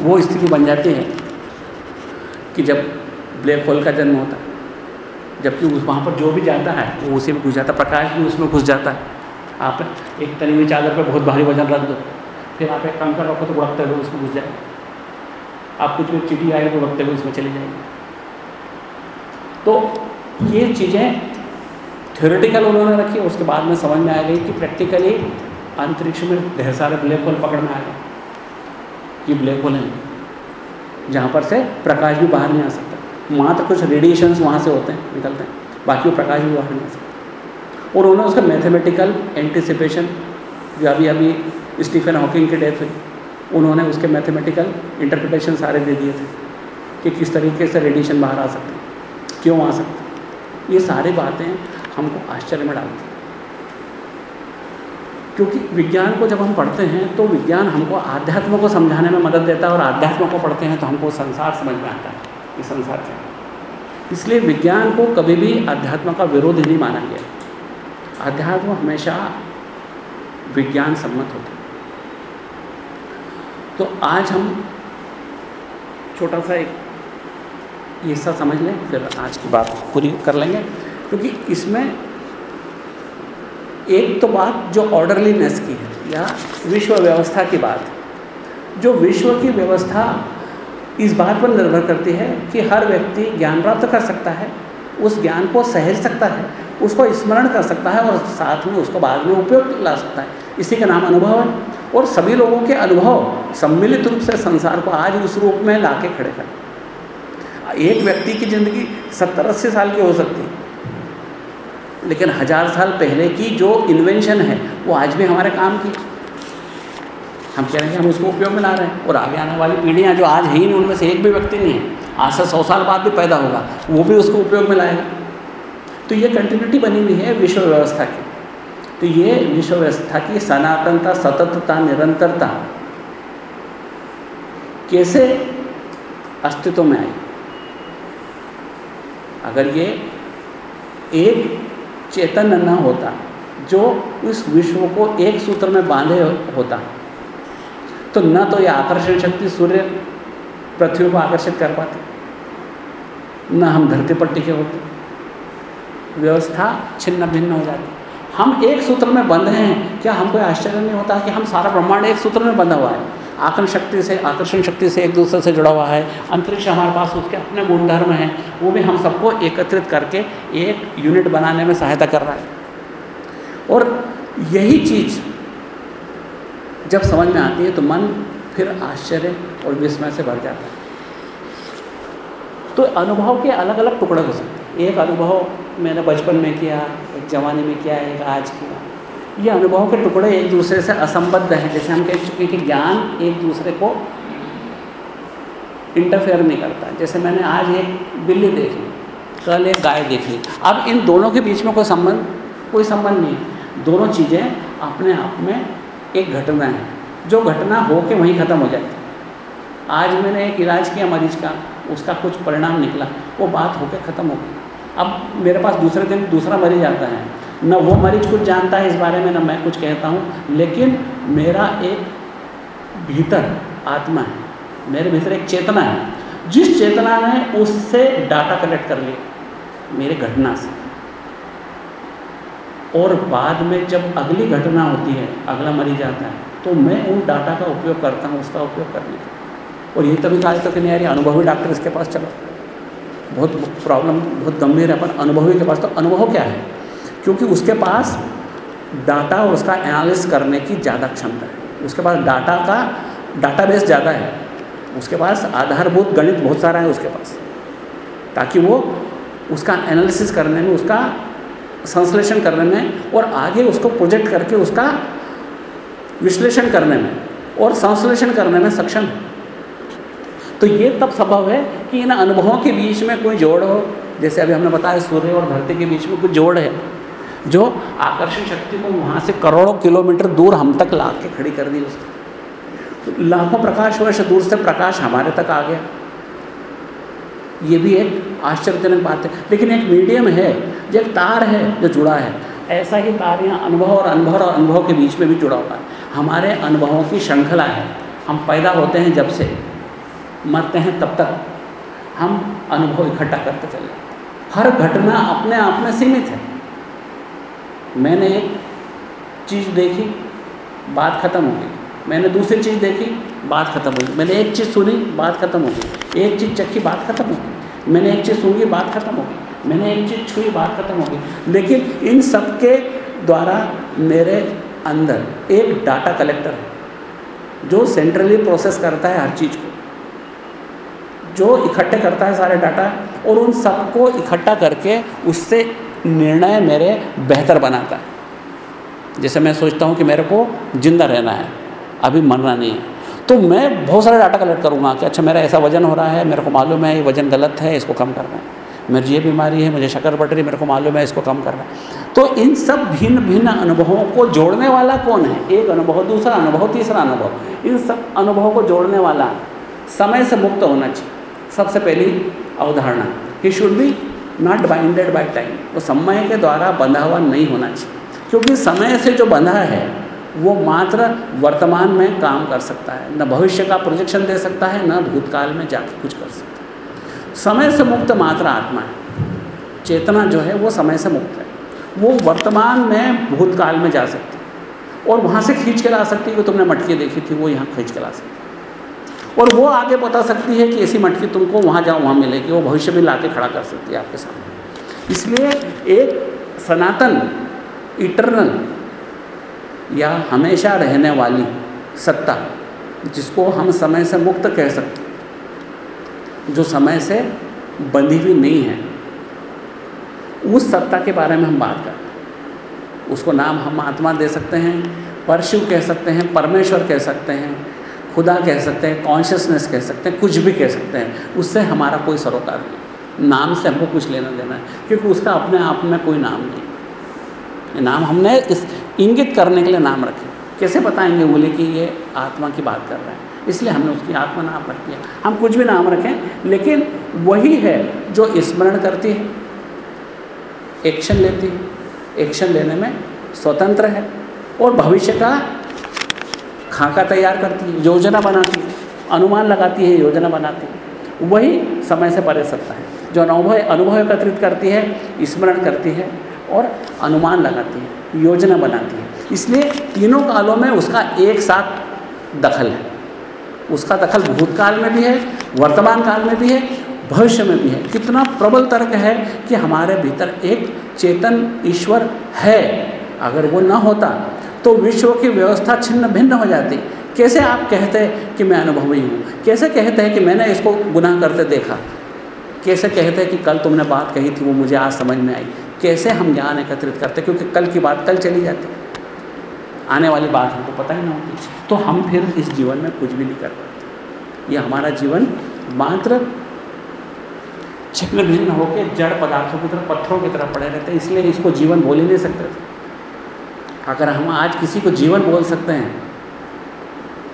वो स्थिति बन जाती है कि जब ब्लैक होल का जन्म होता जबकि उस वहाँ पर जो भी जाता है, वो उसी में घुस जाता है। प्रकाश भी उसमें घुस जाता है। आप एक तनी हुई चादर पर बहुत भारी वज़न रख दो, फिर आप एक कंकर रखो तो उड़कते हुए उसमें घुस जाए आप कुछ भी चिटी आएगी तो उड़कते हुए उसमें चली जाएगी। तो ये चीज़ें थ्योरेटिकल उन्होंने रखी, उसके बाद में समझ में आ गई कि प्रैक्टिकली अंतरिक्ष में ढेर सारे ब्लैक होल पकड़ में आ गए। कि ब्लैक होल हैं। जहाँ पर से प्रकाश भी बाहर नहीं आ सकता। मात्र कुछ रेडिएशंस वहाँ से होते हैं, निकलते हैं। बाकी वो प्रकाश भी बाहर नहीं आ सकता। और उन्होंने उसका मैथमेटिकल एंटिसिपेशन जो अभी अभी स्टीफन हॉकिंग की डेथ हुई उन्होंने उसके मैथमेटिकल इंटरप्रिटेशन सारे दे दिए थे, कि किस तरीके से रेडिएशन बाहर आ सकते क्यों आ सकते ये सारी बातें हमको आश्चर्य में डालती क्योंकि विज्ञान को जब हम पढ़ते हैं तो विज्ञान हमको आध्यात्म को समझाने में मदद देता है और आध्यात्म को पढ़ते हैं तो हमको संसार समझ में आता है। कि संसार है इसलिए विज्ञान को कभी भी अध्यात्म का विरोध नहीं माना गया। अध्यात्म हमेशा विज्ञान सम्मत होता है। तो आज हम छोटा सा एक हिस्सा समझ लें, फिर आज की बात पूरी कर लेंगे। क्योंकि इसमें एक तो बात जो ऑर्डरलीनेस की है, या विश्व व्यवस्था की बात जो विश्व की व्यवस्था इस बात पर निर्भर करती है कि हर व्यक्ति ज्ञान प्राप्त कर सकता है, उस ज्ञान को सहेज सकता है, उसको स्मरण कर सकता है और साथ में उसको बाद में उपयोग ला सकता है। इसी का नाम अनुभव है। और सभी लोगों के अनुभव सम्मिलित रूप से संसार को आज उस रूप में ला के खड़े कर। एक व्यक्ति की ज़िंदगी सत्तर अस्सी साल की हो सकती है। लेकिन हज़ार साल पहले की जो इन्वेंशन है, वो आज भी हमारे काम की। हम कह रहे हैं हम उसको उपयोग में ला रहे हैं। और आगे आने वाली पीढ़ियाँ जो आज है नहीं उनमें से एक भी व्यक्ति नहीं है। आज से सौ साल बाद भी पैदा होगा, वो भी उसको उपयोग में लाएगा। तो ये कंटिन्यूटी बनी हुई है विश्व व्यवस्था की। तो ये विश्व व्यवस्था की सनातनता, सततता, निरंतरता कैसे अस्तित्व में आई? अगर ये एक चेतन न होता, जो उस विश्व को एक सूत्र में बांधे होता। तो न तो ये आकर्षण शक्ति सूर्य पृथ्वी को आकर्षित कर पाते, न हम धरती पर टिके होते। व्यवस्था छिन्न भिन्न हो जाती। हम एक सूत्र में बंधे हैं, क्या हमको आश्चर्य नहीं होता कि हम सारा ब्रह्मांड एक सूत्र में बंधा हुआ है? आकर्षण शक्ति से, आकर्षण शक्ति से एक दूसरे से जुड़ा हुआ है। अंतरिक्ष हमारे पास उसके अपने गुणधर्म हैं, वो भी हम सबको एकत्रित करके एक यूनिट बनाने में सहायता कर रहा है। और यही चीज़ जब समझ में आती है तो मन फिर आश्चर्य और विस्मय से भर जाता है। तो अनुभव के अलग अलग टुकड़े हो सकते हैं। एक अनुभव मैंने बचपन में किया, एक जवानी में किया, एक आज किया। ये अनुभव के टुकड़े एक दूसरे से असंबद्ध हैं। जैसे हम कह चुके हैं कि ज्ञान एक दूसरे को इंटरफेयर नहीं करता जैसे मैंने आज एक बिल्ली देख ली, कल एक गाय देख ली। अब इन दोनों के बीच में कोई संबंध कोई संबंध नहीं दोनों चीज़ें अपने आप में एक घटना है। जो घटना हो के वहीं ख़त्म हो जाती आज मैंने एक इलाज किया मरीज़ का, उसका कुछ परिणाम निकला, वो बात होके ख़त्म हो गई। अब मेरे पास दूसरे दिन दूसरा मरीज़ आता है। न वो मरीज़ कुछ जानता है इस बारे में, न मैं कुछ कहता हूँ। लेकिन मेरा एक भीतर आत्मा है, मेरे भीतर एक चेतना है। जिस चेतना ने उससे डाटा कलेक्ट कर लिया, मेरे घटना से। और बाद में जब अगली घटना होती है, अगला मरीज़ आता है तो मैं उन डाटा का उपयोग करता हूँ, उसका उपयोग करने का और ये तभी कहा तक नहीं आ रही, अनुभवी डॉक्टर इसके पास चलो। बहुत प्रॉब्लम बहुत गंभीर है, पर अनुभवी के पास तो अनुभव क्या है? क्योंकि उसके पास डाटा और उसका एनालिस करने की ज़्यादा क्षमता है। उसके पास डाटा का डाटाबेस ज़्यादा है। उसके पास आधारभूत गणित बहुत सारा है उसके पास। ताकि वो उसका एनालिसिस करने में, उसका संश्लेषण करने में और आगे उसको प्रोजेक्ट करके उसका विश्लेषण करने में और संश्लेषण करने में सक्षम है। तो ये तब संभव है कि इन अनुभवों के बीच में कोई जोड़ हो। जैसे अभी हमने बताया सूर्य और धरती के बीच में कोई जोड़ है। जो आकर्षण शक्ति को वहाँ से करोड़ों किलोमीटर दूर हम तक ला के खड़ी कर दी उसने। लाखों प्रकाश वर्ष दूर से प्रकाश हमारे तक आ गया। ये भी एक आश्चर्यजनक बात है। लेकिन एक मीडियम है, जो एक तार है जो जुड़ा है। ऐसा ही तार यहाँ अनुभव और अनुभव और अनुभव के बीच में भी जुड़ा हुआ है। हमारे अनुभवों की श्रृंखला है। हम पैदा होते हैं जब से, मरते हैं तब तक। हम अनुभव इकट्ठा करते चले। हर घटना अपने आप में सीमित है। मैंने एक चीज़ देखी, बात ख़त्म हो गई। मैंने दूसरी चीज़ देखी, बात ख़त्म हो गई। मैंने एक चीज़ सुनी, बात ख़त्म हो गई। एक चीज़ चखी, बात ख़त्म हो गई। मैंने एक चीज़ सूंघी, बात ख़त्म हो गई। मैंने एक चीज़ छुई, बात ख़त्म हो गई। लेकिन इन सब के द्वारा मेरे अंदर एक डाटा कलेक्टर है, जो सेंट्रली प्रोसेस करता है हर चीज़ को। जो इकट्ठे करता है सारे डाटा और उन सबको इकट्ठा करके उससे निर्णय मेरे बेहतर बनाता है। जैसे मैं सोचता हूँ कि मेरे को ज़िंदा रहना है, अभी मरना नहीं है। तो मैं बहुत सारा डाटा कलेक्ट करूँगा कि अच्छा मेरा ऐसा वज़न हो रहा है, मेरे को मालूम है ये वज़न गलत है, इसको कम करना है। मेरी ये बीमारी है, मुझे शक्कर बढ़ रही मेरे को मालूम है इसको कम करना है। तो इन सब भिन्न भिन्न अनुभवों को जोड़ने वाला कौन है? एक अनुभव, दूसरा अनुभव, तीसरा अनुभव। इन सब अनुभवों को जोड़ने वाला समय से मुक्त होना चाहिए। सबसे पहली अवधारणा ही should be not binded by time वो समय के द्वारा बंधा हुआ नहीं होना चाहिए। क्योंकि समय से जो बंधा है, वो मात्र वर्तमान में काम कर सकता है। न भविष्य का प्रोजेक्शन दे सकता है, न भूतकाल में जाके कुछ कर सकता है। समय से मुक्त मात्र आत्मा है। चेतना जो है, वो समय से मुक्त है। वो वर्तमान में भूतकाल में जा सकती है। और वहाँ से खींच के ला सकती है कि तुमने मटकी देखी थी, वो यहाँ खींच के ला सकती और वो आगे बता सकती है कि ऐसी मटकी तुमको वहाँ जाओ, वहाँ मिलेगी, वो भविष्य में ला खड़ा कर सकती है आपके सामने। इसलिए एक सनातन इटरनल या हमेशा रहने वाली सत्ता, जिसको हम समय से मुक्त कह सकते जो समय से बंधी हुई नहीं है, उस सत्ता के बारे में हम बात करते हैं। उसको नाम हम आत्मा दे सकते हैं परशु कह सकते हैं, परमेश्वर कह सकते हैं खुदा कह सकते हैं कॉन्शियसनेस कह सकते हैं, कुछ भी कह सकते हैं, उससे हमारा कोई सरोकार नहीं। नाम से हमको कुछ लेना देना है, क्योंकि उसका अपने आप में कोई नाम नहीं। नाम हमने इस इंगित करने के लिए नाम रखे। कैसे बताएँगे बोले कि ये आत्मा की बात कर रहे हैं? इसलिए हमने उसकी आत्मा नाम रख दिया। हम कुछ भी नाम रखें, लेकिन वही है जो स्मरण करती है एक्शन लेती है। एक्शन लेने में स्वतंत्र है और भविष्य का खाका तैयार करती है, योजना बनाती है, अनुमान लगाती है, योजना बनाती है। वही समय से परे सकता है, जो अनुभव अनुभव एकत्रित करती है, स्मरण करती है और अनुमान लगाती है, योजना बनाती है। इसलिए तीनों कालों में उसका एक साथ दखल है। उसका दखल भूतकाल में भी है, वर्तमान काल में भी है, भविष्य में भी है। कितना प्रबल तर्क है कि हमारे भीतर एक चेतन ईश्वर है। अगर वो न होता तो विश्व की व्यवस्था छिन्न भिन्न हो जाती। कैसे आप कहते हैं कि मैं अनुभवी हूँ? कैसे कहते हैं कि मैंने इसको गुनाह करते देखा? कैसे कहते हैं कि कल तुमने बात कही थी, वो मुझे आज समझ में आई? कैसे हम ज्ञान एकत्रित करते? क्योंकि कल की बात कल चली जाती। आने वाली बात हमको पता ही ना होती। तो हम फिर इस जीवन में कुछ भी नहीं कर पाते। ये हमारा जीवन मात्र छिन्न भिन्न होकर जड़ पदार्थों की तरह, पत्थरों की तरह पड़े रहते इसलिए इसको जीवन बोल ही नहीं सकते थे। अगर हम आज किसी को जीवन बोल सकते हैं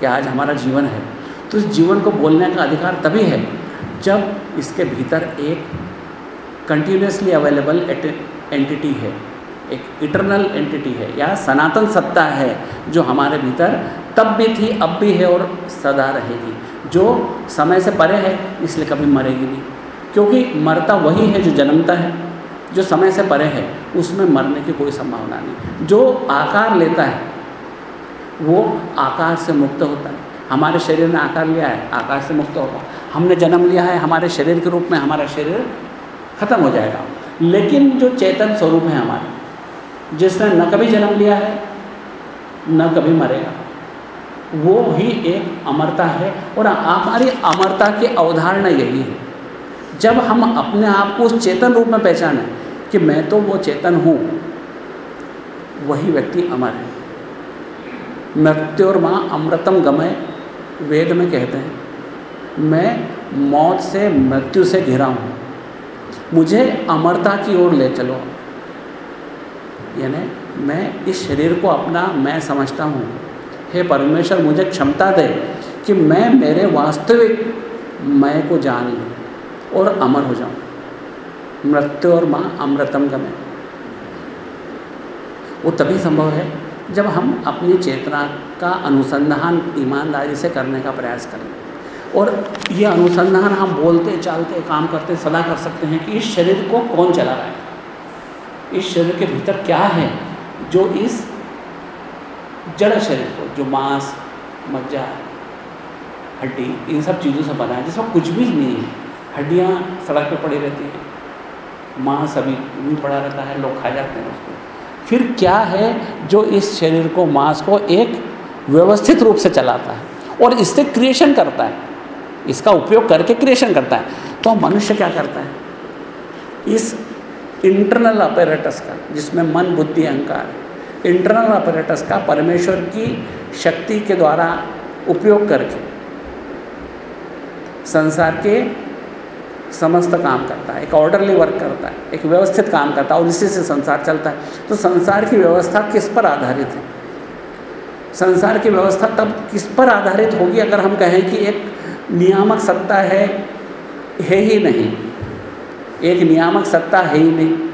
कि आज हमारा जीवन है तो इस जीवन को बोलने का अधिकार तभी है जब इसके भीतर एक कंटिन्यूसली अवेलेबल एंटिटी है, एक इटरनल एंटिटी है, या सनातन सत्ता है जो हमारे भीतर तब भी थी, अब भी है और सदा रहेगी। जो समय से परे है, इसलिए कभी मरेगी नहीं। क्योंकि मरता वही है जो जन्मता है। जो समय से परे है, उसमें मरने की कोई संभावना नहीं। जो आकार लेता है, वो आकार से मुक्त होता है। हमारे शरीर ने आकार लिया है, आकार से मुक्त होगा। हमने जन्म लिया है, हमारे शरीर के रूप में हमारा शरीर खत्म हो जाएगा। लेकिन जो चेतन स्वरूप है हमारे, जिसने न कभी जन्म लिया है, न कभी मरेगा। वो ही एक अमरता है और हमारी अमरता की अवधारणा यही है। जब हम अपने आप को उस चेतन रूप में पहचानें कि मैं तो वो चेतन हूँ। वही व्यक्ति अमर है। मृत्यु और माँ अमृतम गमय वेद में कहते हैं, मैं मौत से मृत्यु से घिरा हूँ। मुझे अमरता की ओर ले चलो। यानी मैं इस शरीर को अपना मैं समझता हूँ। हे परमेश्वर, मुझे क्षमता दे कि मैं मेरे वास्तविक मैं को जान लूँ और अमर हो जाऊँ। मृत्यु और माँ अमृतम गमे। वो तभी संभव है जब हम अपनी चेतना का अनुसंधान ईमानदारी से करने का प्रयास करें। और ये अनुसंधान हम बोलते, चालते, काम करते सदा कर सकते हैं कि इस शरीर को कौन चला रहा है? इस शरीर के भीतर क्या है जो इस जड़ शरीर को, जो मांस, मज्जा, हड्डी, इन सब चीज़ों से बना है, जिसमें कुछ भी नहीं है। हड्डियाँ सड़क पर पड़ी रहती हैं। मांस अभी भी पड़ा रहता है, लोग खा जाते हैं उसको। फिर क्या है जो इस शरीर को, मांस को एक व्यवस्थित रूप से चलाता है और इससे क्रिएशन करता है? इसका उपयोग करके क्रिएशन करता है। तो मनुष्य क्या करता है? इस इंटरनल अपरेटस का, जिसमें मन, बुद्धि, अहंकार इंटरनल अपरेटस का परमेश्वर की शक्ति के द्वारा उपयोग करके, संसार के समस्त काम करता है, एक ऑर्डरली वर्क करता है, एक व्यवस्थित काम करता है और इसी से संसार चलता है। तो संसार की व्यवस्था किस पर आधारित है? संसार की व्यवस्था तब किस पर आधारित होगी अगर हम कहें कि एक नियामक सत्ता है है ही नहीं। एक नियामक सत्ता है ही नहीं।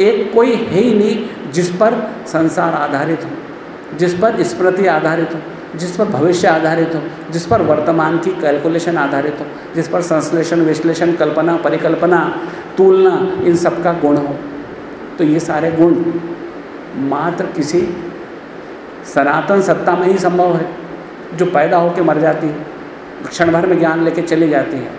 एक कोई है ही नहीं जिस पर संसार आधारित हो, जिस पर स्मृति आधारित हो। जिस पर भविष्य आधारित हो, जिस पर वर्तमान की कैलकुलेशन आधारित हो, जिस पर संश्लेषण, विश्लेषण, कल्पना, परिकल्पना, तुलना, इन सब का गुण हो। तो ये सारे गुण मात्र किसी सनातन सत्ता में ही संभव है, जो पैदा होकर मर जाती है क्षण भर में ज्ञान लेके चली जाती है।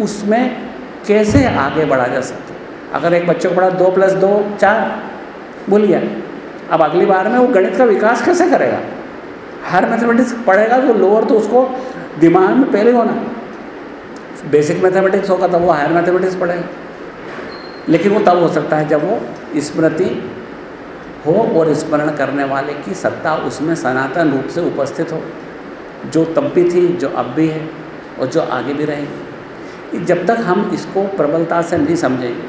उसमें कैसे आगे बढ़ा जा सकता अगर एक बच्चे को पढ़ा दो प्लस दो चार गया। अब अगली बार में वो गणित का विकास कैसे करेगा? हर मैथमेटिक्स पढ़ेगा तो लोअर तो उसको दिमाग में पहले होना। बेसिक मैथमेटिक्स होगा तब वो हायर मैथमेटिक्स पढ़ेगा। लेकिन वो तब हो सकता है जब वो स्मृति हो और स्मरण करने वाले की सत्ता उसमें सनातन रूप से उपस्थित हो। जो तब भी थी, जो अब भी है और जो आगे भी रहेगी। जब तक हम इसको प्रबलता से नहीं समझेंगे,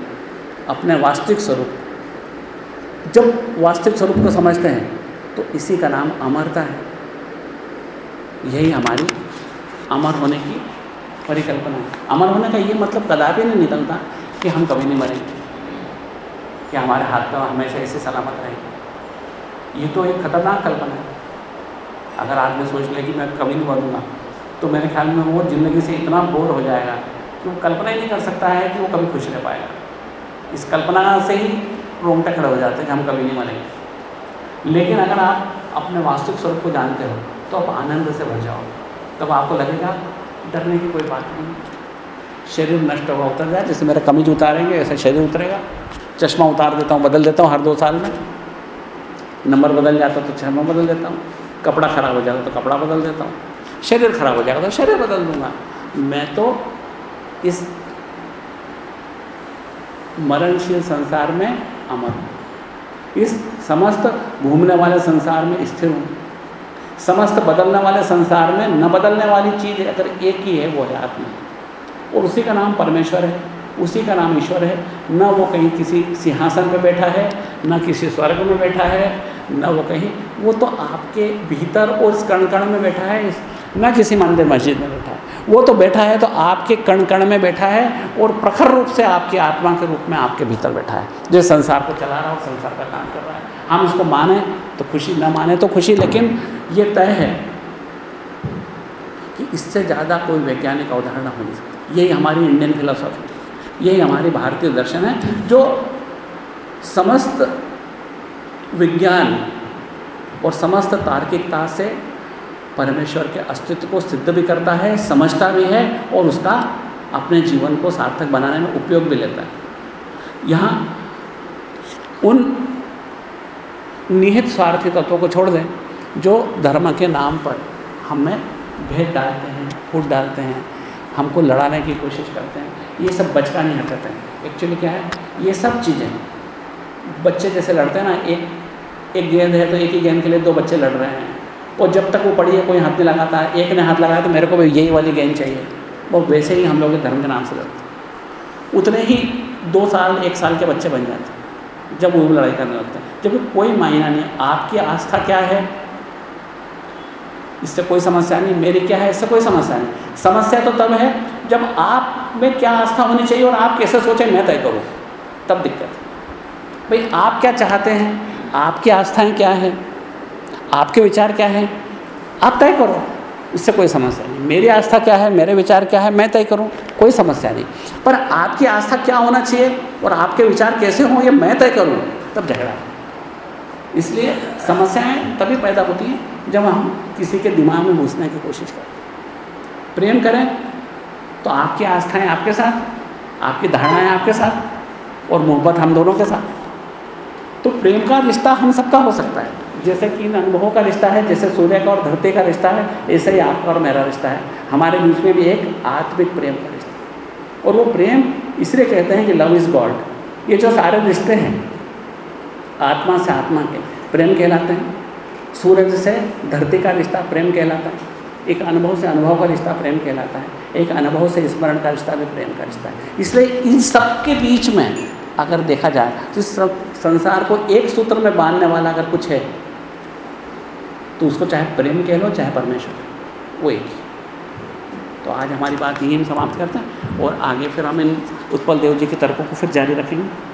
अपने वास्तविक स्वरूप जब वास्तविक स्वरूप को समझते हैं तो इसी का नाम अमरता है। यही हमारी अमर होने की परिकल्पना है। अमर होने का ये मतलब कदापि नहीं निकलता कि हम कभी नहीं मरेंगे, कि हमारे हाथ में हमेशा ऐसे सलामत रहेंगे ये तो एक खतरनाक कल्पना है। अगर आदमी सोच ले कि मैं कभी नहीं मरूँगा तो मेरे ख्याल में वो ज़िंदगी से इतना बोर हो जाएगा कि वो कल्पना ही नहीं कर सकता है कि वो कभी खुश रह पाएगा। इस कल्पना से ही रोंगटे खड़े हो जाते हैं कि हम कभी नहीं मरेंगे। लेकिन अगर आप अपने वास्तविक स्वरूप को जानते हो तो आप आनंद से भर जाओ। तब आपको लगेगा, डरने की कोई बात नहीं। शरीर नष्ट होगा, उतर जाए। जैसे मेरा कमीज उतारेंगे, ऐसे शरीर उतरेगा। चश्मा उतार देता हूँ, बदल देता हूँ हर दो साल में। नंबर बदल जाता तो चश्मा बदल देता हूँ। कपड़ा ख़राब हो जाता तो कपड़ा बदल देता हूँ। शरीर खराब हो जाएगा तो शरीर बदल दूँगा। मैं तो इस मरणशील संसार में अमर हूँ। इस समस्त घूमने वाले संसार में स्थिर हूँ। समस्त बदलने वाले संसार में न बदलने वाली चीज़ अगर एक ही है, वो है आत्मा। और उसी का नाम परमेश्वर है, उसी का नाम ईश्वर है। न वो कहीं किसी सिंहासन पे बैठा है, न किसी स्वर्ग में बैठा है, न वो कहीं, वो तो आपके भीतर और इस कण कण में बैठा है, न किसी मंदिर मस्जिद में वो तो बैठा है तो आपके कण कण में बैठा है और प्रखर रूप से आपकी आत्मा के रूप में आपके भीतर बैठा है। जो संसार को चला रहा है संसार का काम कर रहा है। हम इसको माने तो खुशी, ना माने तो खुशी, लेकिन ये तय है कि इससे ज़्यादा कोई वैज्ञानिक अवधारणा हो नहीं सकती। यही हमारी इंडियन फिलोसॉफी यही हमारी भारतीय दर्शन है, जो समस्त विज्ञान और समस्त तार्किकता से परमेश्वर के अस्तित्व को सिद्ध भी करता है, समझता भी है और उसका अपने जीवन को सार्थक बनाने में उपयोग भी लेता है। यहाँ उन निहित स्वार्थी तत्वों को छोड़ दें जो धर्म के नाम पर हमें भेद डालते हैं, फूट डालते हैं, हमको लड़ाने की कोशिश करते हैं। ये सब बचका नहीं हटाते हैं। एक्चुअली क्या है? ये सब चीज़ें, बच्चे जैसे लड़ते हैं ना, एक एक गेंद है तो एक ही गेंद के लिए दो बच्चे लड़ रहे हैं। और जब तक वो पढ़ी है, कोई हाथ नहीं लगाता है एक ने हाथ लगाया तो मेरे को भी यही वाली गेंद चाहिए। वो वैसे ही हम लोग धर्म के नाम से लड़ते उतने ही दो साल, एक साल के बच्चे बन जाते जब वो लड़ाई करने लगते हैं। जब कोई मायना नहीं, आपकी आस्था क्या है? इससे कोई समस्या नहीं, मेरी क्या है, इससे कोई समस्या नहीं। समस्या तो तब है, जब आप में क्या आस्था होनी चाहिए और आप कैसे सोचें, मैं तय करूँ। तब दिक्कत भाई, आप क्या चाहते हैं? आपकी आस्थाएँ क्या हैं? आपके विचार क्या हैं? आप तय करो। इससे कोई समस्या नहीं। मेरी आस्था क्या है? मेरे विचार क्या है? मैं तय करूँ। कोई समस्या नहीं। पर आपकी आस्था क्या होना चाहिए? और आपके विचार कैसे हों? ये मैं तय करूँ। तब झगड़ा। इसलिए समस्याएँ तभी पैदा होती हैं जब हम किसी के दिमाग में घुसने की कोशिश करें प्रेम करें तो आपकी आस्थाएँ आपके साथ, आपकी धारणाएँ आपके साथ और मोहब्बत हम दोनों के साथ। तो प्रेम का रिश्ता हम सबका हो सकता है। जैसे कि इन अनुभवों का रिश्ता है, जैसे सूर्य का और धरती का रिश्ता है, ऐसे ही आपका और मेरा रिश्ता है। हमारे बीच में भी एक आत्मिक प्रेम का रिश्ता है। और वो प्रेम इसलिए कहते हैं कि लव इज़ गॉड ये जो सारे रिश्ते हैं, आत्मा से आत्मा के, प्रेम कहलाते हैं। सूरज से धरती का रिश्ता प्रेम कहलाता है। एक अनुभव से अनुभव का रिश्ता प्रेम कहलाता है। एक अनुभव से स्मरण का रिश्ता भी प्रेम का रिश्ता है। इसलिए इन सब के बीच में अगर देखा जाए तो संसार को एक सूत्र में बांधने वाला अगर कुछ है तो उसको चाहे प्रेम कह लो, चाहे परमेश्वर। वो एक ही। तो आज हमारी बात यही हम समाप्त करते हैं और आगे फिर हम इन उत्पल देव जी के तर्कों को फिर जारी रखेंगे।